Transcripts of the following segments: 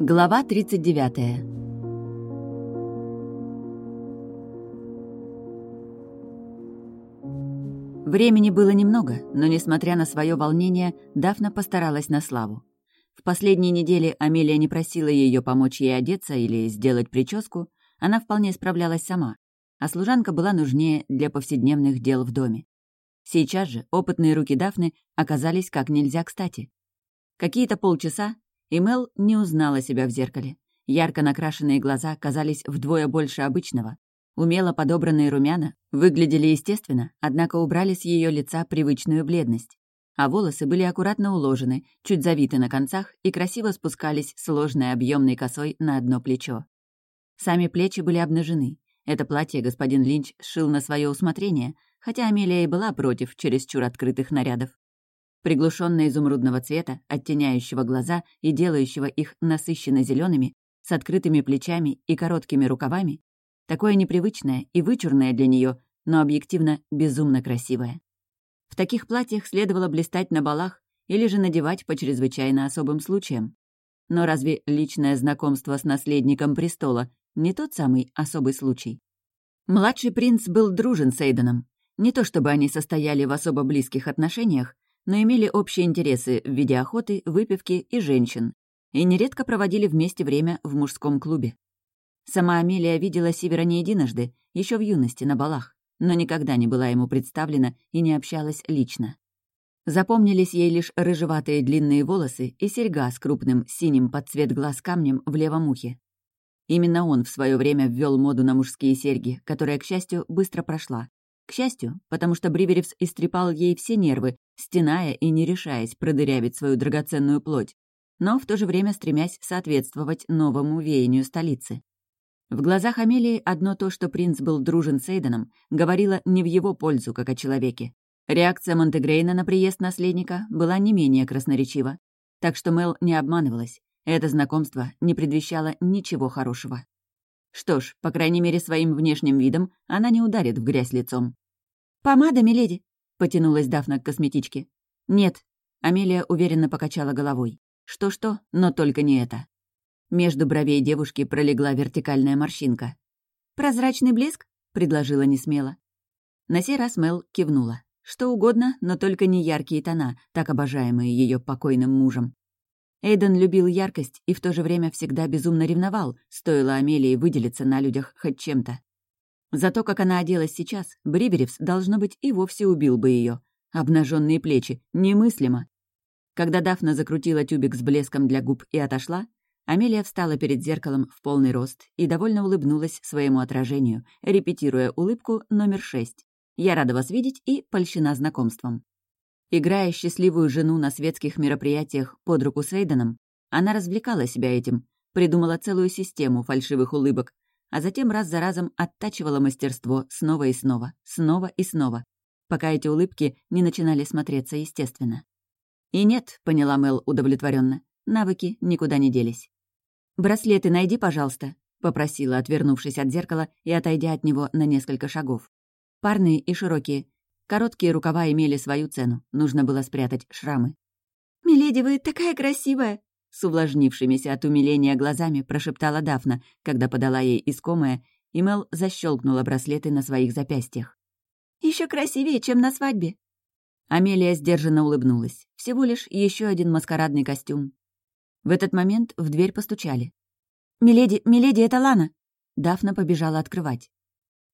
Глава 39 Времени было немного, но, несмотря на свое волнение, Дафна постаралась на славу. В последние недели Амелия не просила ее помочь ей одеться или сделать прическу, она вполне справлялась сама, а служанка была нужнее для повседневных дел в доме. Сейчас же опытные руки Дафны оказались как нельзя кстати. Какие-то полчаса, и Мел не узнала себя в зеркале. Ярко накрашенные глаза казались вдвое больше обычного. Умело подобранные румяна выглядели естественно, однако убрали с ее лица привычную бледность. А волосы были аккуратно уложены, чуть завиты на концах и красиво спускались сложной объемной косой на одно плечо. Сами плечи были обнажены. Это платье господин Линч сшил на свое усмотрение, хотя Амелия и была против чересчур открытых нарядов. Приглушенно изумрудного цвета, оттеняющего глаза и делающего их насыщенно зелеными, с открытыми плечами и короткими рукавами, такое непривычное и вычурное для нее, но объективно безумно красивое. В таких платьях следовало блистать на балах или же надевать по чрезвычайно особым случаям. Но разве личное знакомство с наследником престола не тот самый особый случай? Младший принц был дружен с Эйденом, не то чтобы они состояли в особо близких отношениях, но имели общие интересы в виде охоты, выпивки и женщин, и нередко проводили вместе время в мужском клубе. Сама Амелия видела Сивера не единожды, еще в юности, на балах, но никогда не была ему представлена и не общалась лично. Запомнились ей лишь рыжеватые длинные волосы и серьга с крупным синим под цвет глаз камнем в левом ухе. Именно он в свое время ввел моду на мужские серьги, которая, к счастью, быстро прошла, к счастью, потому что Бриверевс истрепал ей все нервы, стеная и не решаясь продырявить свою драгоценную плоть, но в то же время стремясь соответствовать новому веянию столицы. В глазах Амелии одно то, что принц был дружен с Эйденом, говорило не в его пользу, как о человеке. Реакция Монтегрейна на приезд наследника была не менее красноречива. Так что Мел не обманывалась. Это знакомство не предвещало ничего хорошего. Что ж, по крайней мере, своим внешним видом она не ударит в грязь лицом. «Помада, миледи?» — потянулась Дафна к косметичке. «Нет». Амелия уверенно покачала головой. Что-что, но только не это. Между бровей девушки пролегла вертикальная морщинка. «Прозрачный блеск?» — предложила несмело. На сей раз Мел кивнула. Что угодно, но только не яркие тона, так обожаемые ее покойным мужем. Эйден любил яркость и в то же время всегда безумно ревновал, стоило Амелии выделиться на людях хоть чем-то. Зато как она оделась сейчас, Бриберевс, должно быть, и вовсе убил бы ее. Обнаженные плечи. Немыслимо. Когда Дафна закрутила тюбик с блеском для губ и отошла, Амелия встала перед зеркалом в полный рост и довольно улыбнулась своему отражению, репетируя улыбку номер шесть. «Я рада вас видеть и польщена знакомством». Играя счастливую жену на светских мероприятиях под руку с Эйденом, она развлекала себя этим, придумала целую систему фальшивых улыбок, а затем раз за разом оттачивала мастерство снова и снова, снова и снова, пока эти улыбки не начинали смотреться естественно. И нет, поняла Мел удовлетворенно, навыки никуда не делись. «Браслеты найди, пожалуйста», — попросила, отвернувшись от зеркала и отойдя от него на несколько шагов. Парные и широкие, Короткие рукава имели свою цену, нужно было спрятать шрамы. «Миледи, вы такая красивая!» С увлажнившимися от умиления глазами прошептала Дафна, когда подала ей искомое, и Мел защелкнула браслеты на своих запястьях. Еще красивее, чем на свадьбе!» Амелия сдержанно улыбнулась. Всего лишь еще один маскарадный костюм. В этот момент в дверь постучали. «Миледи, миледи, это Лана!» Дафна побежала открывать.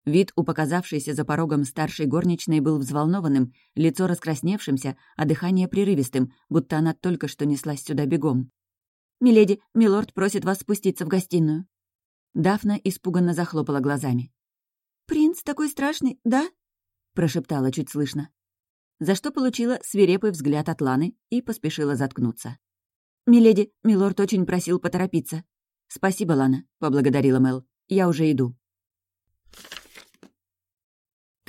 Вид у показавшейся за порогом старшей горничной был взволнованным, лицо раскрасневшимся, а дыхание прерывистым, будто она только что неслась сюда бегом. «Миледи, милорд просит вас спуститься в гостиную». Дафна испуганно захлопала глазами. «Принц такой страшный, да?» — прошептала чуть слышно. За что получила свирепый взгляд от Ланы и поспешила заткнуться. «Миледи, милорд очень просил поторопиться». «Спасибо, Лана», — поблагодарила Мел. «Я уже иду».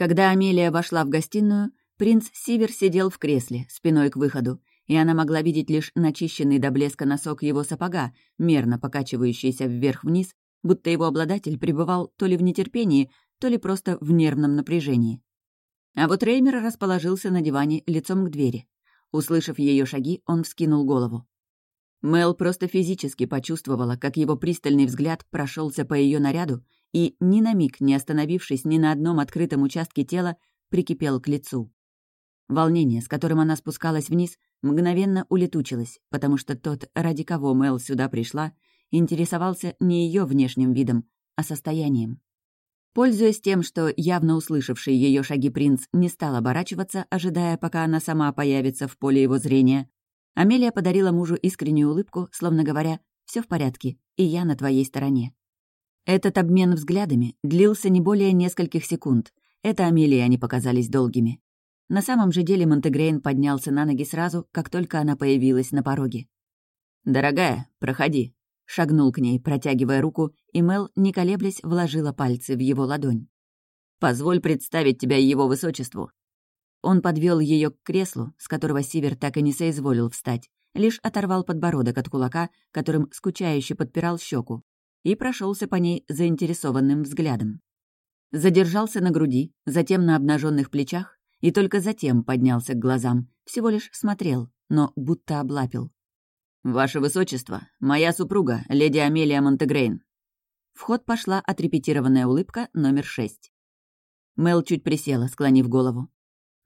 Когда Амелия вошла в гостиную, принц Сивер сидел в кресле, спиной к выходу, и она могла видеть лишь начищенный до блеска носок его сапога, мерно покачивающийся вверх-вниз, будто его обладатель пребывал то ли в нетерпении, то ли просто в нервном напряжении. А вот Реймер расположился на диване лицом к двери. Услышав ее шаги, он вскинул голову. Мел просто физически почувствовала, как его пристальный взгляд прошелся по ее наряду и, ни на миг не остановившись ни на одном открытом участке тела, прикипел к лицу. Волнение, с которым она спускалась вниз, мгновенно улетучилось, потому что тот, ради кого Мел сюда пришла, интересовался не ее внешним видом, а состоянием. Пользуясь тем, что явно услышавший ее шаги принц не стал оборачиваться, ожидая, пока она сама появится в поле его зрения, Амелия подарила мужу искреннюю улыбку, словно говоря «все в порядке, и я на твоей стороне». Этот обмен взглядами длился не более нескольких секунд. Это Амелии они показались долгими. На самом же деле Монтегрейн поднялся на ноги сразу, как только она появилась на пороге. «Дорогая, проходи», — шагнул к ней, протягивая руку, и Мел, не колеблясь, вложила пальцы в его ладонь. «Позволь представить тебя его высочеству». Он подвел ее к креслу, с которого Сивер так и не соизволил встать, лишь оторвал подбородок от кулака, которым скучающе подпирал щеку, и прошелся по ней заинтересованным взглядом. Задержался на груди, затем на обнаженных плечах, и только затем поднялся к глазам, всего лишь смотрел, но будто облапил. «Ваше Высочество, моя супруга, леди Амелия Монтегрейн». В ход пошла отрепетированная улыбка номер шесть. Мел чуть присела, склонив голову.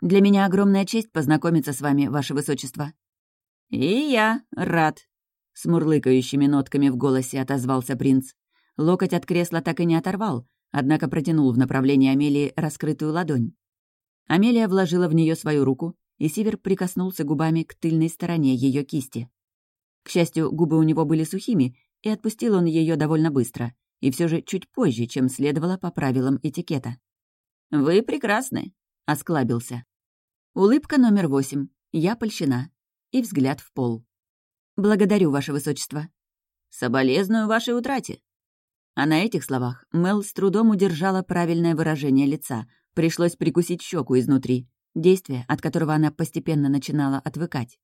«Для меня огромная честь познакомиться с вами, Ваше Высочество». «И я рад», с мурлыкающими нотками в голосе отозвался принц. Локоть от кресла так и не оторвал, однако протянул в направлении Амелии раскрытую ладонь. Амелия вложила в нее свою руку, и Сивер прикоснулся губами к тыльной стороне ее кисти. К счастью, губы у него были сухими, и отпустил он ее довольно быстро, и все же чуть позже, чем следовало по правилам этикета. «Вы прекрасны», — осклабился. Улыбка номер восемь. Я польщена. И взгляд в пол. «Благодарю, Ваше Высочество». «Соболезную вашей утрате». А на этих словах Мел с трудом удержала правильное выражение лица. Пришлось прикусить щеку изнутри. Действие, от которого она постепенно начинала отвыкать.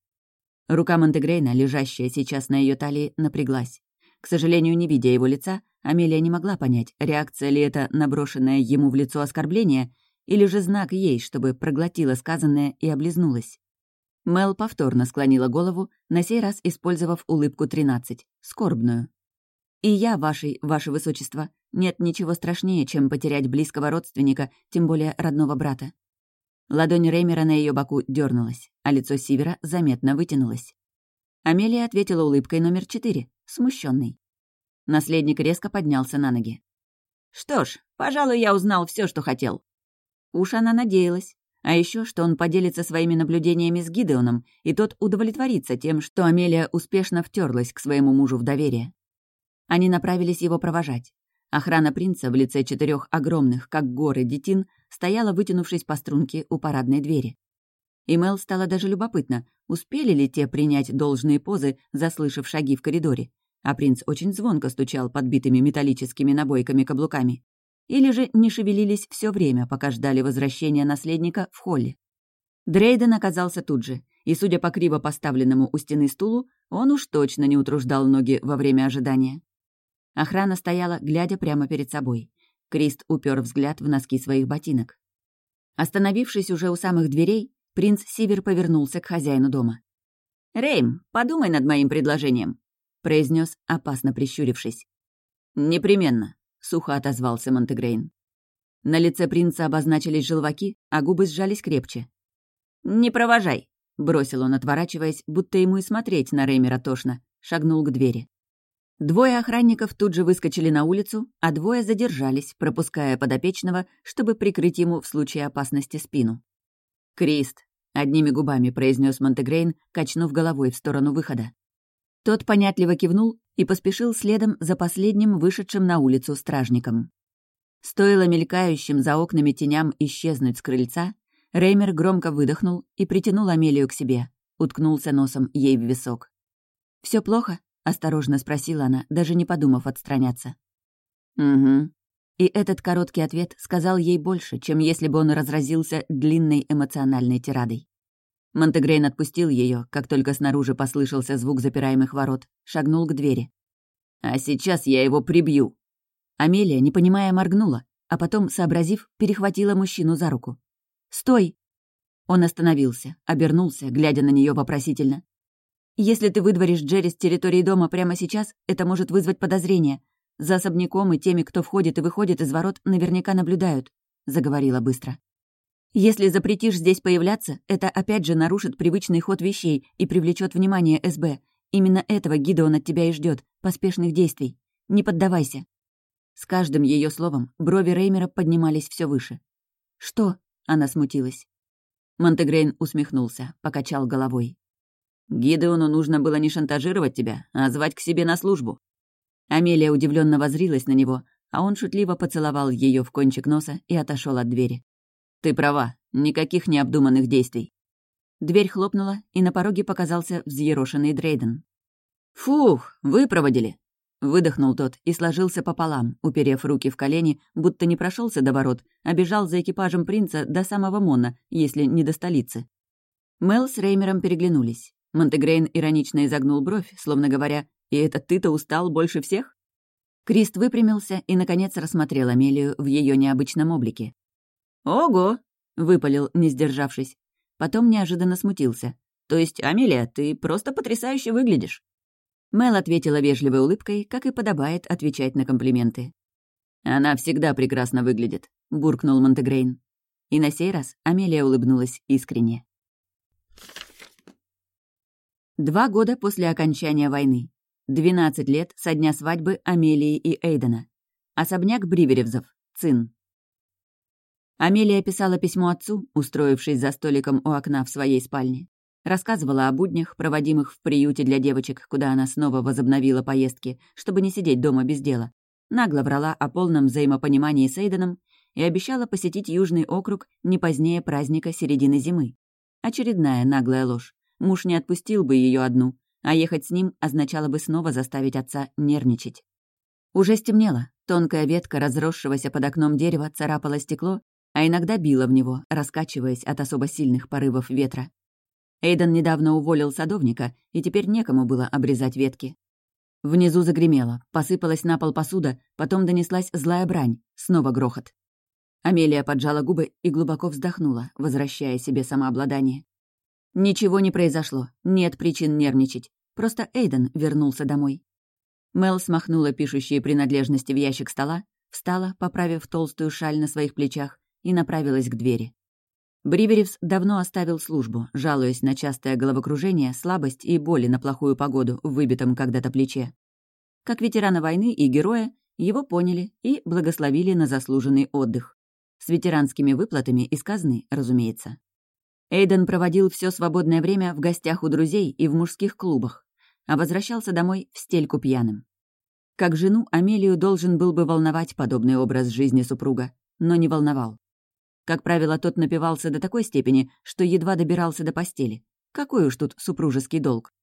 Рука Монтегрейна, лежащая сейчас на ее талии, напряглась. К сожалению, не видя его лица, Амелия не могла понять, реакция ли это на брошенное ему в лицо оскорбление, или же знак ей, чтобы проглотила сказанное и облизнулась. Мел повторно склонила голову, на сей раз использовав улыбку 13, скорбную. «И я вашей, ваше высочество. Нет ничего страшнее, чем потерять близкого родственника, тем более родного брата». Ладонь Реймера на ее боку дернулась, а лицо Сивера заметно вытянулось. Амелия ответила улыбкой номер четыре, смущенный. Наследник резко поднялся на ноги. «Что ж, пожалуй, я узнал все, что хотел». Уж она надеялась. А еще, что он поделится своими наблюдениями с Гидеоном, и тот удовлетворится тем, что Амелия успешно втерлась к своему мужу в доверие. Они направились его провожать. Охрана принца в лице четырех огромных, как горы, детин стояла, вытянувшись по струнке у парадной двери. И Мел стало даже любопытно, успели ли те принять должные позы, заслышав шаги в коридоре. А принц очень звонко стучал подбитыми металлическими набойками каблуками или же не шевелились все время, пока ждали возвращения наследника в холле. Дрейден оказался тут же, и, судя по криво поставленному у стены стулу, он уж точно не утруждал ноги во время ожидания. Охрана стояла, глядя прямо перед собой. Крист упер взгляд в носки своих ботинок. Остановившись уже у самых дверей, принц Сивер повернулся к хозяину дома. «Рейм, подумай над моим предложением», — произнес, опасно прищурившись. «Непременно», — сухо отозвался Монтегрейн. На лице принца обозначились желваки, а губы сжались крепче. «Не провожай!» — бросил он, отворачиваясь, будто ему и смотреть на Реймера тошно, шагнул к двери. Двое охранников тут же выскочили на улицу, а двое задержались, пропуская подопечного, чтобы прикрыть ему в случае опасности спину. «Крист», — одними губами произнес Монтегрейн, качнув головой в сторону выхода. Тот понятливо кивнул и поспешил следом за последним вышедшим на улицу стражником. Стоило мелькающим за окнами теням исчезнуть с крыльца, Реймер громко выдохнул и притянул Амелию к себе, уткнулся носом ей в висок. Все плохо?» — осторожно спросила она, даже не подумав отстраняться. «Угу». И этот короткий ответ сказал ей больше, чем если бы он разразился длинной эмоциональной тирадой. Монтегрейн отпустил ее, как только снаружи послышался звук запираемых ворот, шагнул к двери. «А сейчас я его прибью!» Амелия, не понимая, моргнула, а потом, сообразив, перехватила мужчину за руку. «Стой!» Он остановился, обернулся, глядя на нее вопросительно. «Если ты выдворишь Джерри с территории дома прямо сейчас, это может вызвать подозрения. За особняком и теми, кто входит и выходит из ворот, наверняка наблюдают», — заговорила быстро. «Если запретишь здесь появляться, это опять же нарушит привычный ход вещей и привлечет внимание СБ. Именно этого Гидеон от тебя и ждет, поспешных действий. Не поддавайся». С каждым ее словом брови Реймера поднимались все выше. «Что?» — она смутилась. Монтегрейн усмехнулся, покачал головой. «Гидеону нужно было не шантажировать тебя, а звать к себе на службу». Амелия удивленно возрилась на него, а он шутливо поцеловал ее в кончик носа и отошел от двери. «Ты права, никаких необдуманных действий». Дверь хлопнула, и на пороге показался взъерошенный Дрейден. «Фух, выпроводили!» Выдохнул тот и сложился пополам, уперев руки в колени, будто не прошелся до ворот, а бежал за экипажем принца до самого Мона, если не до столицы. Мел с Реймером переглянулись. Монтегрейн иронично изогнул бровь, словно говоря, «И это ты-то устал больше всех?» Крист выпрямился и, наконец, рассмотрел Амелию в ее необычном облике. «Ого!» — выпалил, не сдержавшись. Потом неожиданно смутился. «То есть, Амелия, ты просто потрясающе выглядишь!» Мел ответила вежливой улыбкой, как и подобает отвечать на комплименты. «Она всегда прекрасно выглядит», — буркнул Монтегрейн. И на сей раз Амелия улыбнулась искренне. Два года после окончания войны. Двенадцать лет со дня свадьбы Амелии и Эйдена. Особняк Бриверевзов. Цин. Амелия писала письмо отцу, устроившись за столиком у окна в своей спальне. Рассказывала о буднях, проводимых в приюте для девочек, куда она снова возобновила поездки, чтобы не сидеть дома без дела. Нагло врала о полном взаимопонимании с Эйденом и обещала посетить Южный округ не позднее праздника середины зимы. Очередная наглая ложь. Муж не отпустил бы ее одну, а ехать с ним означало бы снова заставить отца нервничать. Уже стемнело, тонкая ветка разросшегося под окном дерева царапала стекло, а иногда била в него, раскачиваясь от особо сильных порывов ветра. Эйден недавно уволил садовника, и теперь некому было обрезать ветки. Внизу загремело, посыпалась на пол посуда, потом донеслась злая брань, снова грохот. Амелия поджала губы и глубоко вздохнула, возвращая себе самообладание. Ничего не произошло, нет причин нервничать. Просто Эйден вернулся домой. Мел смахнула пишущие принадлежности в ящик стола, встала, поправив толстую шаль на своих плечах, и направилась к двери. Бриверевс давно оставил службу, жалуясь на частое головокружение, слабость и боли на плохую погоду в выбитом когда-то плече. Как ветерана войны и героя, его поняли и благословили на заслуженный отдых. С ветеранскими выплатами из казны, разумеется. Эйден проводил все свободное время в гостях у друзей и в мужских клубах, а возвращался домой в стельку пьяным. Как жену, Амелию должен был бы волновать подобный образ жизни супруга, но не волновал. Как правило, тот напивался до такой степени, что едва добирался до постели. Какой уж тут супружеский долг.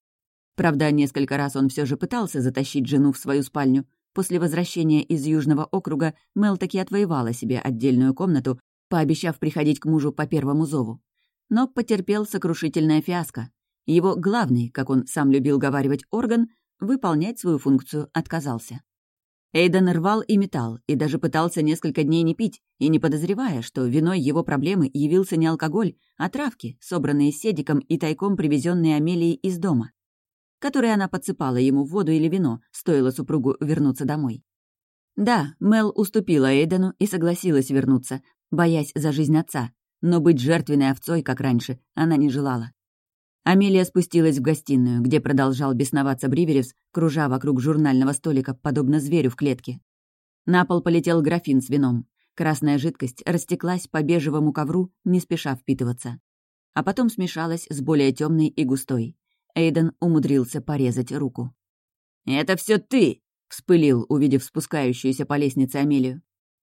Правда, несколько раз он все же пытался затащить жену в свою спальню. После возвращения из Южного округа Мел таки отвоевала себе отдельную комнату, пообещав приходить к мужу по первому зову. Но потерпел сокрушительная фиаско. Его главный, как он сам любил говаривать, орган, выполнять свою функцию отказался. Эйден рвал и метал, и даже пытался несколько дней не пить, и не подозревая, что виной его проблемы явился не алкоголь, а травки, собранные седиком и тайком привезенные Амелией из дома, которые она подсыпала ему в воду или вино, стоило супругу вернуться домой. Да, Мел уступила Эйдену и согласилась вернуться, боясь за жизнь отца, но быть жертвенной овцой, как раньше, она не желала. Амелия спустилась в гостиную, где продолжал бесноваться Бриверевс, кружа вокруг журнального столика, подобно зверю в клетке. На пол полетел графин с вином. Красная жидкость растеклась по бежевому ковру, не спеша впитываться. А потом смешалась с более темной и густой. Эйден умудрился порезать руку. «Это все ты!» — вспылил, увидев спускающуюся по лестнице Амелию.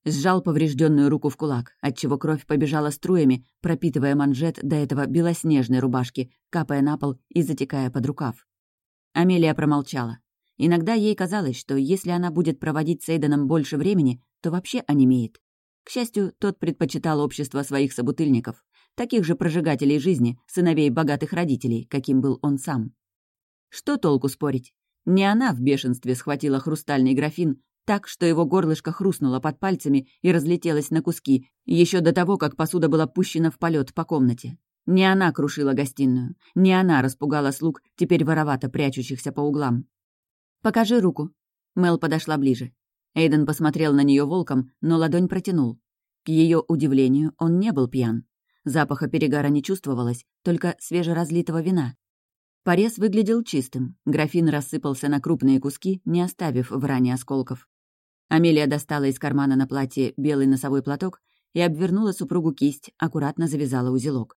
Сжал поврежденную руку в кулак, отчего кровь побежала струями, пропитывая манжет до этого белоснежной рубашки, капая на пол и затекая под рукав. Амелия промолчала. Иногда ей казалось, что если она будет проводить с Эйденом больше времени, то вообще онемеет. К счастью, тот предпочитал общество своих собутыльников, таких же прожигателей жизни, сыновей богатых родителей, каким был он сам. Что толку спорить? Не она в бешенстве схватила хрустальный графин, так, что его горлышко хрустнуло под пальцами и разлетелось на куски, еще до того, как посуда была пущена в полет по комнате. Не она крушила гостиную, не она распугала слуг, теперь воровато прячущихся по углам. «Покажи руку». Мел подошла ближе. Эйден посмотрел на нее волком, но ладонь протянул. К ее удивлению, он не был пьян. Запаха перегара не чувствовалось, только свежеразлитого вина. Порез выглядел чистым, графин рассыпался на крупные куски, не оставив в ране осколков. Амелия достала из кармана на платье белый носовой платок и обвернула супругу кисть, аккуратно завязала узелок.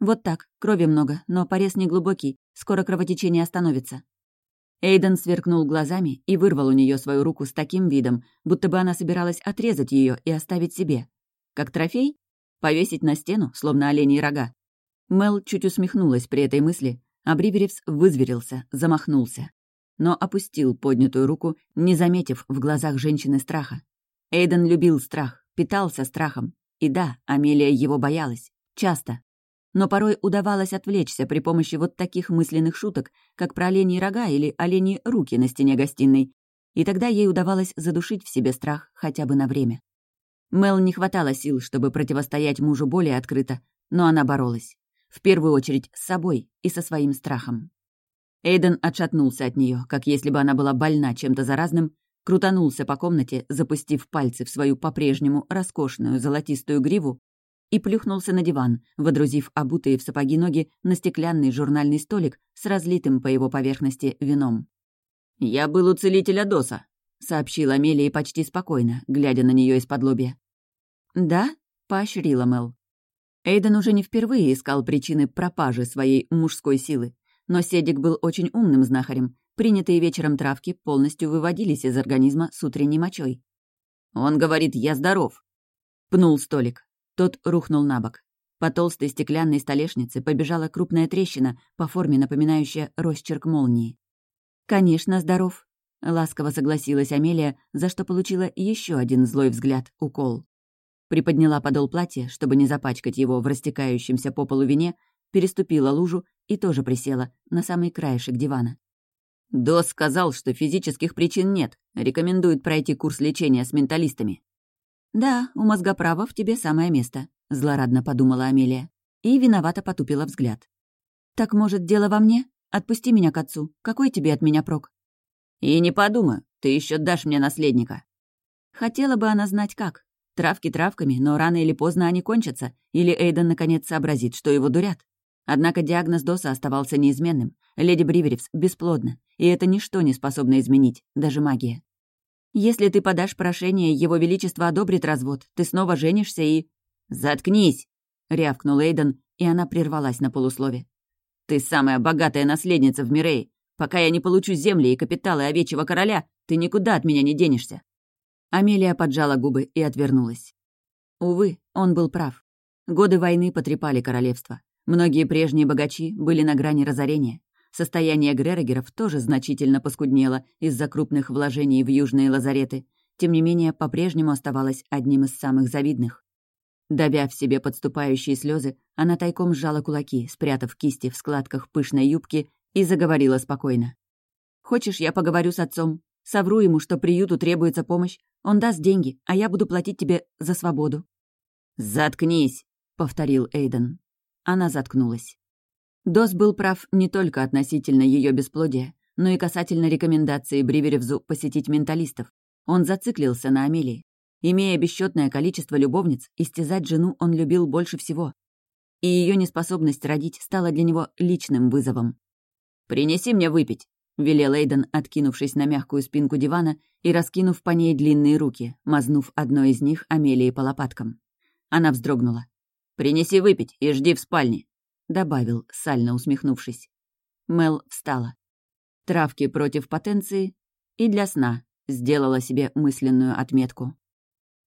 «Вот так, крови много, но порез не глубокий, скоро кровотечение остановится». Эйден сверкнул глазами и вырвал у нее свою руку с таким видом, будто бы она собиралась отрезать ее и оставить себе. Как трофей? Повесить на стену, словно оленей рога. Мел чуть усмехнулась при этой мысли, а Бриверевс вызверился, замахнулся. Но опустил поднятую руку, не заметив в глазах женщины страха. Эйден любил страх, питался страхом. И да, Амелия его боялась. Часто, но порой удавалось отвлечься при помощи вот таких мысленных шуток, как про оленьи рога или оленьи руки на стене гостиной, и тогда ей удавалось задушить в себе страх хотя бы на время. Мел не хватало сил, чтобы противостоять мужу более открыто, но она боролась. В первую очередь с собой и со своим страхом. Эйден отшатнулся от нее, как если бы она была больна чем-то заразным, крутанулся по комнате, запустив пальцы в свою по-прежнему роскошную золотистую гриву и плюхнулся на диван, водрузив обутые в сапоги ноги на стеклянный журнальный столик с разлитым по его поверхности вином. «Я был у целителя Доса», — сообщила Амелия почти спокойно, глядя на нее из-под лобья. «Да?» — поощрила Мел. Эйден уже не впервые искал причины пропажи своей мужской силы, но Седик был очень умным знахарем. Принятые вечером травки полностью выводились из организма с утренней мочой. «Он говорит, я здоров», — пнул столик. Тот рухнул на бок. По толстой стеклянной столешнице побежала крупная трещина, по форме напоминающая росчерк молнии. «Конечно, здоров», — ласково согласилась Амелия, за что получила еще один злой взгляд, укол. Приподняла подол платья, чтобы не запачкать его в растекающемся по полу вине, переступила лужу и тоже присела на самый краешек дивана. «Дос сказал, что физических причин нет, рекомендует пройти курс лечения с менталистами». «Да, у мозгоправа в тебе самое место», — злорадно подумала Амелия. И виновато потупила взгляд. «Так, может, дело во мне? Отпусти меня к отцу. Какой тебе от меня прок?» «И не подумаю, ты еще дашь мне наследника». Хотела бы она знать как. Травки травками, но рано или поздно они кончатся, или Эйден наконец сообразит, что его дурят. Однако диагноз Доса оставался неизменным. Леди Бриверевс бесплодна, и это ничто не способно изменить, даже магия. Если ты подашь прошение, его величество одобрит развод, ты снова женишься и...» «Заткнись!» — рявкнул Эйден, и она прервалась на полуслове. «Ты самая богатая наследница в Мирей. Пока я не получу земли и капиталы овечьего короля, ты никуда от меня не денешься». Амелия поджала губы и отвернулась. Увы, он был прав. Годы войны потрепали королевство. Многие прежние богачи были на грани разорения. Состояние Грерогеров тоже значительно поскуднело из-за крупных вложений в южные лазареты, тем не менее по-прежнему оставалась одним из самых завидных. Давя в себе подступающие слезы, она тайком сжала кулаки, спрятав кисти в складках пышной юбки, и заговорила спокойно. «Хочешь, я поговорю с отцом? Совру ему, что приюту требуется помощь. Он даст деньги, а я буду платить тебе за свободу». «Заткнись!» — повторил Эйден. Она заткнулась. Дос был прав не только относительно ее бесплодия, но и касательно рекомендации Бриверевзу посетить менталистов. Он зациклился на Амелии. Имея бесчетное количество любовниц, истязать жену он любил больше всего. И ее неспособность родить стала для него личным вызовом. «Принеси мне выпить», — велел Эйден, откинувшись на мягкую спинку дивана и раскинув по ней длинные руки, мазнув одной из них Амелии по лопаткам. Она вздрогнула. «Принеси выпить и жди в спальне. — добавил, сально усмехнувшись. Мел встала. Травки против потенции и для сна сделала себе мысленную отметку.